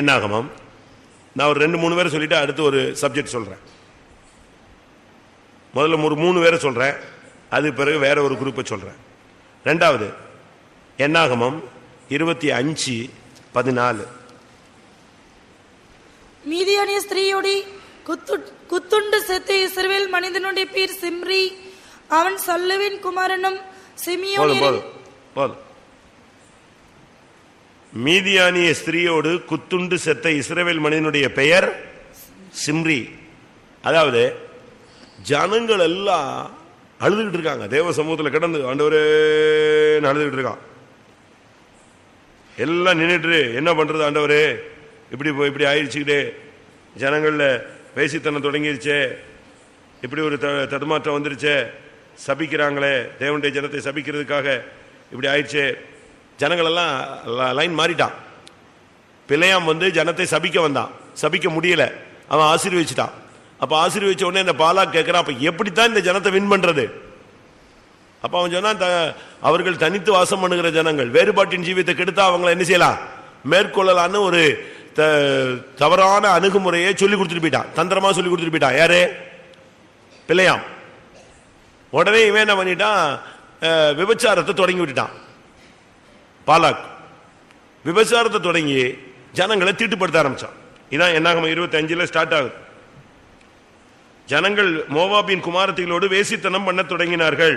என்னாகமம் நான் ஒரு ரெண்டு மூணு பேரை சொல்லிட்டு அடுத்து ஒரு சப்ஜெக்ட் சொல்றேன். முதல்ல ஒரு மூணு பேரை சொல்றேன். அது பிறகு வேற ஒரு குரூப்பை சொல்றேன். ரெண்டாவது என்னாகமம் இருபத்தி அஞ்சு பதினாலு. மீதியானிய ஸ்திரீயோடி குத்து குத்துண்டு செத்து இஸ்ரவேல் மனிதனுடைய பேர் சிம்ரி. அவன் சல்லுவின் குமாரனும் போதும் சிமியோனியரின் போதும் போதும். மீதியானிய ஸ்திரீயோடு குத்துண்டு செத்த இஸ்ரேவேல் மனிதனுடைய பெயர் சிம்ரி. அதாவது ஜனங்கள் எல்லாம் அழுதுகிட்டு இருக்காங்க. தேவ சமூகத்தில் கிடந்து ஆண்டவரே அழுதுகிட்டு இருக்கான். எல்லாம் நின்றுட்டு என்ன பண்றது ஆண்டவரே? இப்படி போய் இப்படி ஆயிடுச்சுக்கிட்டே. ஜனங்கள்ல வேசித்தனம் தொடங்கிருச்சே. இப்படி ஒரு த- தடுமாற்றம் வந்துருச்சே. சபிக்கிறாங்களே. தேவனுடைய ஜனத்தை சபிக்கிறதுக்காக இப்படி ஆயிடுச்சே. ஜனங்களெல்லாம் லைன் மாறிட்டான். பிள்ளையாம் வந்து ஜனத்தை சபிக்க வந்தான். சபிக்க முடியல. அவன் ஆசீர்வதிச்சிட்டான் அப்போ ஆசீர்வதிச்ச உடனே இந்த பாலா கேட்குறான் அப்போ எப்படி எப்படித்தான் இந்த ஜனத்தை வின் பண்ணுறது அப்போ அவன் சொன்னான் த- அவர்கள் தனித்து வாசம் பண்ணுகிற ஜனங்கள் வேறுபாட்டின் ஜீவியத்தை கெடுத்தா அவங்களை என்ன செய்யலாம்? மேற்கொள்ளலான்னு ஒரு த- தவறான அணுகுமுறையை சொல்லி கொடுத்துட்டு போயிட்டான். தந்திரமாக சொல்லி கொடுத்துட்டு போயிட்டான். யாரு? பிள்ளையாம். உடனே இவன் என்ன பண்ணிட்டான்? விபச்சாரத்தை தொடங்கி விட்டுட்டான். பாலாக். விபச்சாரத்தை தொடங்கி ஜனங்களை தீட்டுப்படுத்த ஆரம்பிச்சான். இதான் என்னாகும் இருபத்தி அஞ்சுல ஸ்டார்ட் ஆகுது. ஜனங்கள் மோவாபின் குமாரத்திகளோடு வேசித்தனம் பண்ணத் தொடங்கினார்கள்.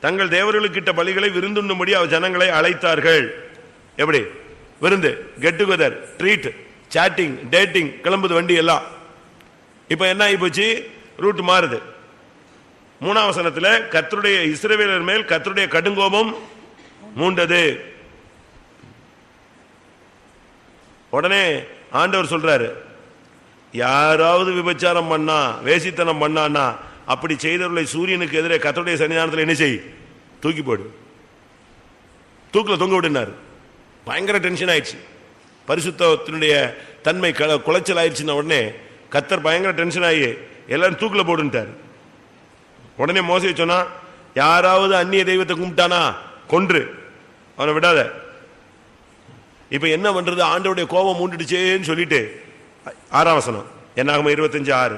தங்கள் தேவர்களுக்கிட்ட பலிகளை விருந்துண்ணும்படி அவ ஜனங்களை அழைத்தார்கள். எப்படி? விருந்து get together treat chatting dating கிளம்புது வண்டி எல்லாம். இப்போ என்ன ஆகி போச்சு ரூட் மாறுது. மூணாவசனத்தில் கத்தருடைய கர்த்தருடைய இஸ்ரவேலர் மேல் கத்தருடைய கடுங்கோபம் மூண்டது. உடனே ஆண்டவர் சொல்றாரு யாராவது விபச்சாரம் பண்ணா வேசித்தனம் பண்ணான்னா அப்படி செய்தவர்களை சூரியனுக்கு எதிரே கத்தருடைய சன்னிதானத்தில் என்ன செய்? தூக்கி போடு. தூக்கில் தொங்க விடுனார். பயங்கர டென்ஷன் ஆயிடுச்சு. பரிசுத்தத்தினுடைய தன்மை க- குலைச்சல் ஆயிடுச்சுன்ன உடனே கத்தர் பயங்கர டென்ஷன் ஆகி எல்லாரும் தூக்கில் போடுன்ட்டார். உடனே மோசடி சொன்னா யாராவது அந்நிய தெய்வத்தை கும்பிட்டானா கொன்று. அவனை விடாத. இப்போ என்ன பண்றது? ஆண்டோடைய கோபம் மூண்டுடுச்சேன்னு சொல்லிட்டு ஆறாம் வசனம் என்னாகும்? இருபத்தஞ்சு ஆறு.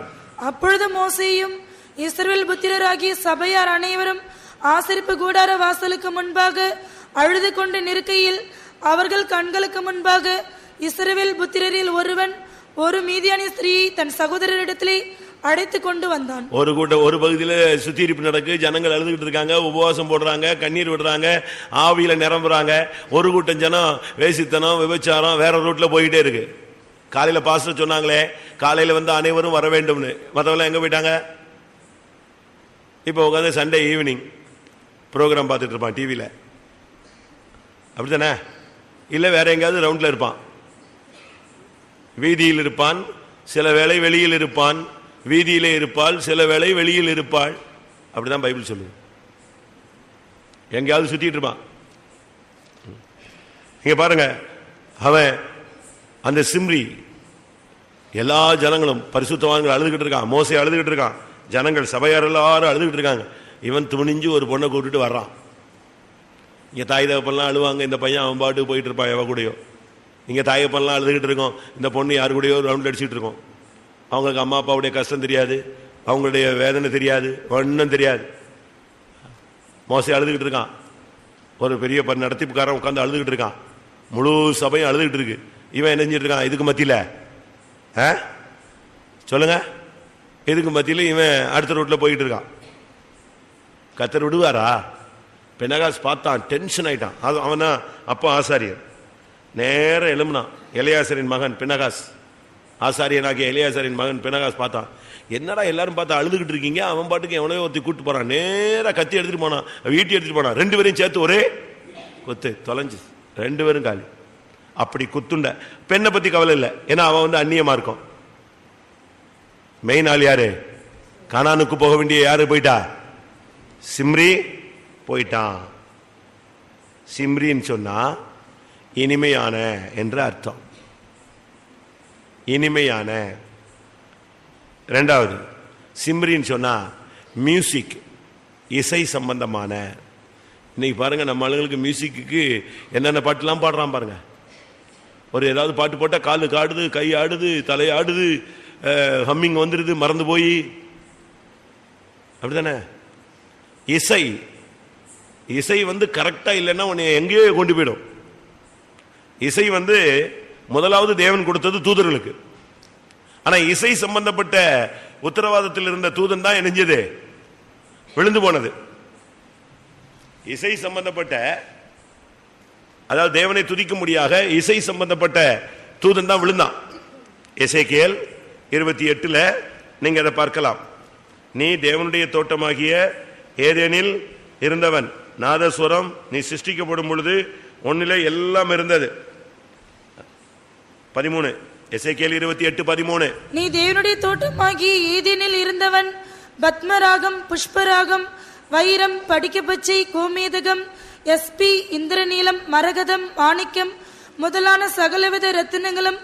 அப்பொழுது மோசையும் இஸ்ரேல் புத்திரராகிய சபையார் அனைவரும் ஆசரிப்பு கூடார வாசலுக்கு முன்பாக அழுது கொண்டு நிற்கையில் அவர்கள் கண்களுக்கு முன்பாக இஸ்ரேல் புத்திரரில் ஒருவன் ஒரு மீதியான ஸ்திரீயை தன் சகோதரரிடத்திலே அழைத்து கொண்டு வந்தான். ஒரு கூட்டம் ஒரு பகுதியில் சுத்திகரிப்பு நடக்கு ஜனங்கள் அழுதுகிட்டு இருக்காங்க உபவாசம் போடுறாங்க கண்ணீர் விடுறாங்க ஆவியில நிரம்புறாங்க. ஒரு கூட்டம் ஜனம் வேசித்தனம் விபச்சாரம் வேற ரூட்ல போயிட்டே இருக்கு. காலையில பாஸ்டர் சொன்னாங்களே காலையில வந்து அனைவரும் வர வேண்டும்னு. மற்றவங்க எங்க போயிட்டாங்க? இப்போ உட்காந்து சண்டே ஈவினிங் ப்ரோக்ராம் பார்த்துட்டு இருப்பான் டிவியில் அப்படித்தானே? இல்லை வேற எங்கேயாவது ரவுண்டில் இருப்பான். வீதியில் இருப்பான் சில வேளை வெளியில் இருப்பான். வீதியிலே இருப்பாள் சில வேளை வெளியில் இருப்பாள். அப்படிதான் பைபிள் சொல்லுது. எங்கேயாவது சுத்திட்டு இருப்பான். இங்க பாருங்க அவன் அந்த சிம்ரி எல்லா ஜனங்களும் பரிசுத்தவான்கள் அழுதுகிட்டு இருக்கான் மோசை அழுதுகிட்டு இருக்கான் ஜனங்கள் சபையார் எல்லாரும் அழுதுகிட்டு இருக்காங்க. இவன் துணிஞ்சு ஒரு பொண்ணை கூட்டிட்டு வர்றான். இங்கே தாய் தகப்பெல்லாம் அழுவாங்க இந்த பையன் அவன் பாட்டுக்கு போயிட்டு இருப்பான் எவ கூடயோ. இங்கே தாயப்பெல்லாம் அழுதுகிட்டு இருக்கோம் இந்த பொண்ணு யாரு கூடயோ ரவுண்ட் அடிச்சுட்டு இருக்கோம். அவங்களுக்கு அம்மா அப்பாவுடைய கஷ்டம் தெரியாது. அவங்களுடைய வேதனை தெரியாது. ஒன்றும் தெரியாது. மோசை அழுதுகிட்டு இருக்கான். ஒரு பெரிய ப- நடத்திப்புக்காரன் உட்காந்து அழுதுகிட்டு இருக்கான். முழு சபையும் அழுதுகிட்டு இருக்கு. இவன் என்ன செஞ்சிட்டு இருக்கான்? இதுக்கு மத்தியில். ஆ? சொல்லுங்க. இதுக்கு மத்தியில் இவன் அடுத்த ரோட்டில் போயிட்டு இருக்கான். கத்தர் விடுவாரா? பெனகாஸ் பார்த்தான். டென்ஷன் ஆயிட்டான். அது அவனா அப்பா ஆசாரியர். நேரம் எழும்புனான். இளையாசரின் மகன் பினகாஸ். ஆசாரியனாகிய இளையாசாரியின் மகன் பினகாஸ் பார்த்தான் என்னடா எல்லாரும் பார்த்தா அழுதுகிட்டு இருக்கீங்க? அவன் பாட்டுக்கு எவனையோ ஒருத்தி கூட்டு போறான். நேராக கத்தி எடுத்துட்டு போனான் வீட்டி எடுத்துட்டு போனான் ரெண்டு பேரையும் சேர்த்து ஒரே கொத்து தொலைஞ்சு. ரெண்டு பேரும் காலி. அப்படி குத்துண்ட. பெண்ணை பத்தி கவலை இல்லை. ஏன்னா அவன் வந்து அந்நியமா இருக்கும். மெயின் ஆள் யாரு? கணானுக்கு போக வேண்டிய யாரு போயிட்டா? சிம்ரி போயிட்டான். சிம்ரின்னு சொன்னா இனிமையான என்று அர்த்தம். இனிமையான. ரெண்டாவது சிம்ரின்னு சொன்னால் மியூசிக் இசை சம்பந்தமான. இன்னைக்கு பாருங்கள் நம்ம ஆளுங்களுக்கு மியூசிக்கு என்னென்ன பாட்டுலாம் பாடுறான் பாருங்கள் ஒரு ஏதாவது பாட்டு போட்டால் காலு காடுது கை ஆடுது தலை ஆடுது ஹம்மிங் வந்துடுது மறந்து போய். அப்படிதானே இசை. இசை வந்து கரெக்டாக இல்லைன்னா உன்னை எங்கேயோ கொண்டு போயிடும். இசை வந்து முதலாவது தேவன் கொடுத்தது தூதர்களுக்கு. ஆனா இசை சம்பந்தப்பட்ட உத்தரவாதத்தில் இருந்த தூதன் தான் இணைஞ்சது விழுந்து போனது. இசை சம்பந்தப்பட்ட அதாவது தேவனை துதிக்க முடியாக இசை சம்பந்தப்பட்ட தூதன் தான் விழுந்தான். கேள் இருபத்தி எட்டுல நீங்க அதை பார்க்கலாம். நீ தேவனுடைய தோட்டமாகிய ஏதேனில் இருந்தவன். நாதஸ்வரம் நீ சிருஷ்டிக்கப்படும் பொழுது ஒன்னிலே எல்லாம் இருந்தது. பதிமூணு. எசேக்கியேல் இருபத்தி எட்டு பதிமூணு. நீ தேவனுடைய தோட்டமாகி ஏதேனில் இருந்தவன் பத்மராகம் புஷ்பராகம் வைரம் படிக்கப்பச்சை கோமேதகம் எஸ்பி இந்திரநீலம் மரகதம் மாணிக்கம் முதலான சகலவித ரத்தினங்களும்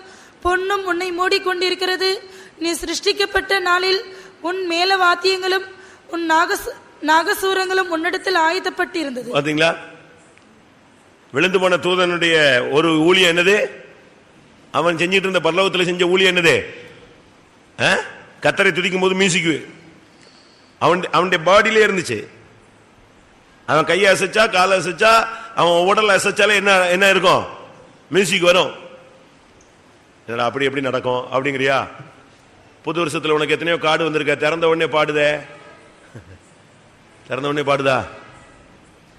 பொன்னும் உன்னை மூடிக்கொண்டிருக்கிறது. நீ சிருஷ்டிக்கப்பட்ட நாளில் உன் மேல வாத்தியங்களும் உன் நாகச நாகசூரங்களும் உன்னிடத்தில் ஆயுதப்பட்டிருந்தது பாத்தீங்களா? விழுந்து போன தூதனுடைய ஒரு ஊழியம் என்னது? அவன் செஞ்சிட்டு இருந்த பல்லவத்தில் செஞ்ச ஊழியம் என்னது? ஆ? கத்தரை துடிக்கும் போது மியூசிக் அவன் அவனுடைய பாடியிலே இருந்துச்சு. அவன் கையை அசைச்சா காலை அசைச்சா அவன் உடல் அசைச்சாலே என்ன என்ன இருக்கும்? மியூசிக் வரும். என்னடா அப்படி எப்படி நடக்கும்? அப்படிங்கிறியா? புது வருஷத்தில் உனக்கு எத்தனையோ காடு வந்திருக்க. திறந்த உடனே பாடுதே. திறந்த உடனே பாடுதா?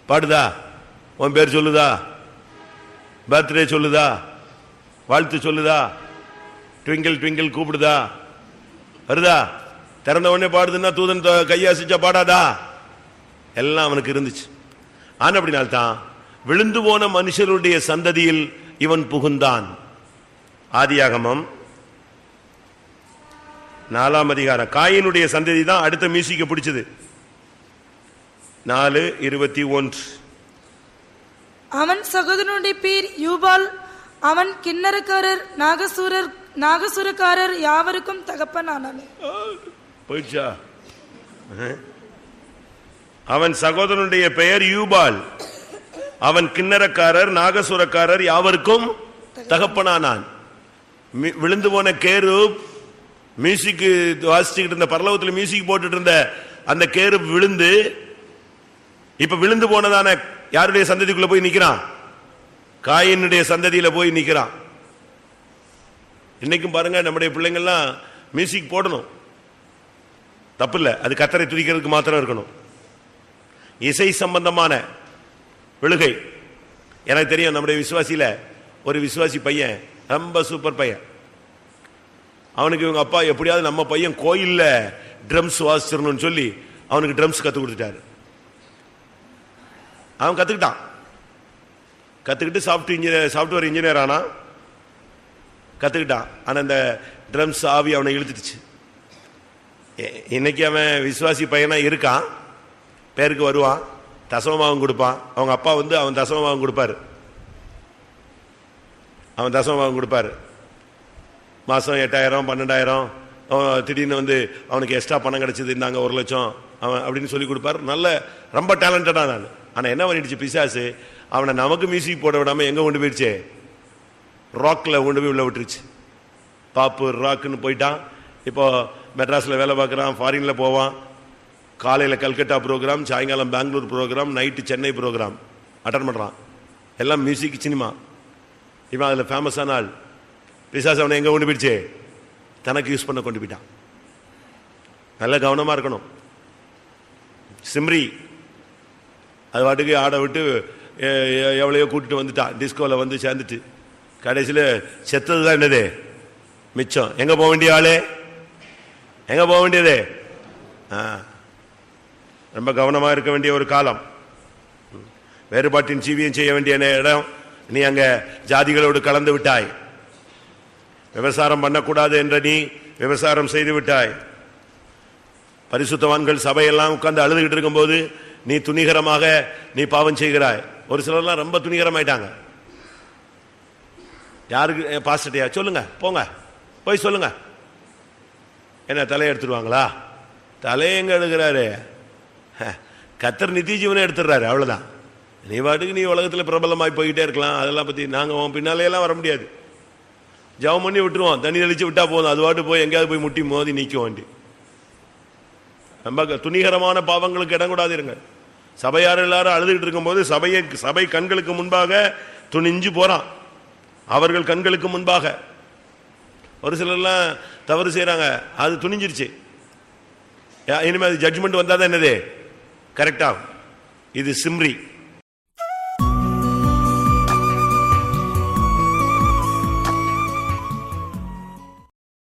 பாடுதா? உன் பேர் சொல்லுதா? பர்த்டே சொல்லுதா? வாழ்த்து சொல்லுதா? ட்விங்கிள் ட்விங்கிள் கூப்பிடுதா? வருதா? திறந்த உடனே பாடுதுன்னா தூதன் கையாசிச்சா பாடாதா? எல்லாம் அவனுக்கு இருந்துச்சு. ஆன அப்படினால்தான் விழுந்து போன மனுஷருடைய சந்ததியில் இவன் புகுந்தான். ஆதியாகமம் நாலாம் அதிகாரம். காயினுடைய சந்ததி தான் அடுத்த மியூசிக்க பிடிச்சது. நாலு இருபத்தி ஒன்று. அவன் சகோதரனுடைய பேர் யூபால். அவன் கிண்ணறக்காரர் நாகசூரர் நாகசுரக்காரர் யாவருக்கும் தகப்பனானான் போயிடுச்சா? அவன் சகோதரனுடைய பெயர் யூபால். அவன் கிண்ணறக்காரர் நாகசுரக்காரர் யாவருக்கும் தகப்பனானான். விழுந்து போன கேரு மியூசிக் வாசிச்சுக்கிட்டு இருந்த பரலவத்தில் மியூசிக் போட்டுட்டு இருந்த அந்த கேரு விழுந்து இப்ப விழுந்து போனதான யாருடைய சந்ததிக்குள்ள போய் நிக்கிறான்? காயினுடைய சந்ததியில போய் நிற்கிறான் இன்னைக்கும் பாருங்க நம்முடைய பிள்ளைங்கள்லாம் மியூசிக் போடணும். தப்பு இல்லை அது கத்தரை துதிக்கிறதுக்கு மாத்திரம் இருக்கணும். இசை சம்பந்தமான விழுகை. எனக்கு தெரியும் நம்முடைய விசுவாசியில் ஒரு விசுவாசி பையன் ரொம்ப சூப்பர் பையன். அவனுக்கு இவங்க அப்பா எப்படியாவது நம்ம பையன் கோயிலில் ட்ரம்ஸ் வாசிச்சிடணும்னு சொல்லி அவனுக்கு ட்ரம்ஸ் கற்றுக் கொடுத்துட்டாரு. அவன் கத்துக்கிட்டான். கற்றுக்கிட்டு சாஃப்ட் இன்ஜினியர் சாஃப்ட்வேர் இன்ஜினியர் ஆனா கற்றுக்கிட்டான் ஆனால் இந்த ட்ரம்ஸ் ஆவி அவனை இழுத்துடுச்சு. இன்னைக்கு அவன் விசுவாசி பையனாக இருக்கான். பேருக்கு வருவான். தசமமாகவும் கொடுப்பான். அவங்க அப்பா வந்து அவன் தசமமாகவும் கொடுப்பாரு. அவன் தசமமாகவும் கொடுப்பாரு. மாதம் எட்டாயிரம் பன்னெண்டாயிரம் அவன் திடீர்னு வந்து அவனுக்கு எக்ஸ்ட்ரா பணம் கிடச்சிது இந்தாங்க ஒரு லட்சம் அவன் அப்படின்னு சொல்லி கொடுப்பாரு. நல்ல ரொம்ப டேலண்டடாக நான். ஆனால் என்ன பண்ணிடுச்சு பிசாசு? அவனை நமக்கு மியூசிக் போட விடாமல் எங்கே கொண்டு போயிடுச்சே? ராக்கில் கொண்டு போய் உள்ள விட்டுருச்சு. பாப்பு ராக்குன்னு போயிட்டான். இப்போ மெட்ராஸில் வேலை பார்க்குறான் ஃபாரினில் போவான். காலையில் கல்கட்டா ப்ரோக்ராம் சாயங்காலம் Bangalore programme night Chennai programme attend பண்ணுறான் எல்லாம் மியூசிக் சினிமா இவன் அதில் ஃபேமஸான ஆள். பிசாஸ் அவனை எங்கே கொண்டு போயிடுச்சே? தனக்கு யூஸ் பண்ண கொண்டு போயிட்டான். நல்ல கவனமாக இருக்கணும். சிம்ரி அது வாட்டுக்கு ஆட விட்டு எவ்வளையோ கூட்டிட்டு வந்துட்டான் டிஸ்கோவில் வந்து சேர்ந்துட்டு. கடைசியில் செத்தது தான் என்னது? மிச்சம். எங்க போக வேண்டிய ஆளு? எங்க போக வேண்டியது? ரொம்ப கவனமாக இருக்க வேண்டிய ஒரு காலம். வேறுபாட்டின் ஜீவியம் செய்ய வேண்டிய இடம். நீ அங்கே ஜாதிகளோடு கலந்து விட்டாய். விவசாரம் பண்ணக்கூடாது என்ற நீ விவசாரம் செய்து விட்டாய். பரிசுத்தவான்கள் சபையெல்லாம் உட்கார்ந்து அழுதுகிட்டு இருக்கும்போது நீ துணிகரமாக நீ பாவம் செய்கிறாய். ஒரு சிலர்லாம் ரொம்ப துணிகரமாயிட்டாங்க. யாருக்கு பாசிட்டியா சொல்லுங்க போங்க. போய் சொல்லுங்க. என்ன தலையை எடுத்துருவாங்களா? தலையை எங்க எடுக்கிறாரு? கத்தர் நிதிஜீவனை எடுத்துடுறாரு அவ்வளவுதான். நீ பாட்டுக்கு நீ உலகத்துல பிரபலமாகி போய்கிட்டே இருக்கலாம். அதெல்லாம் பத்தி நாங்க உன் பின்னாலேயெல்லாம் வர முடியாது. ஜெபம் பண்ணி விட்டுருவோம். தண்ணி தெளிச்சு விட்டா போதும். அது பாட்டு போய் எங்கேயாவது போய் முட்டி மோதி நிற்கும் வேண்டி. ரொம்ப துணிகரமான பாவங்களுக்கு இடம் கூடாது இருங்க. சபையார் எல்லாரும் அழுதுகிட்டு இருக்கும்போது சபையை சபை கண்களுக்கு முன்பாக துணிஞ்சு போறான். அவர்கள் கண்களுக்கு முன்பாக. ஒரு சிலர்லாம் தவறு செய்கிறாங்க அது துணிஞ்சிருச்சு. இனிமேல் இனிமே அது ஜட்ஜ்மெண்ட் வந்தால் தான் என்னது கரெக்டாகும் இது சிம்ரி.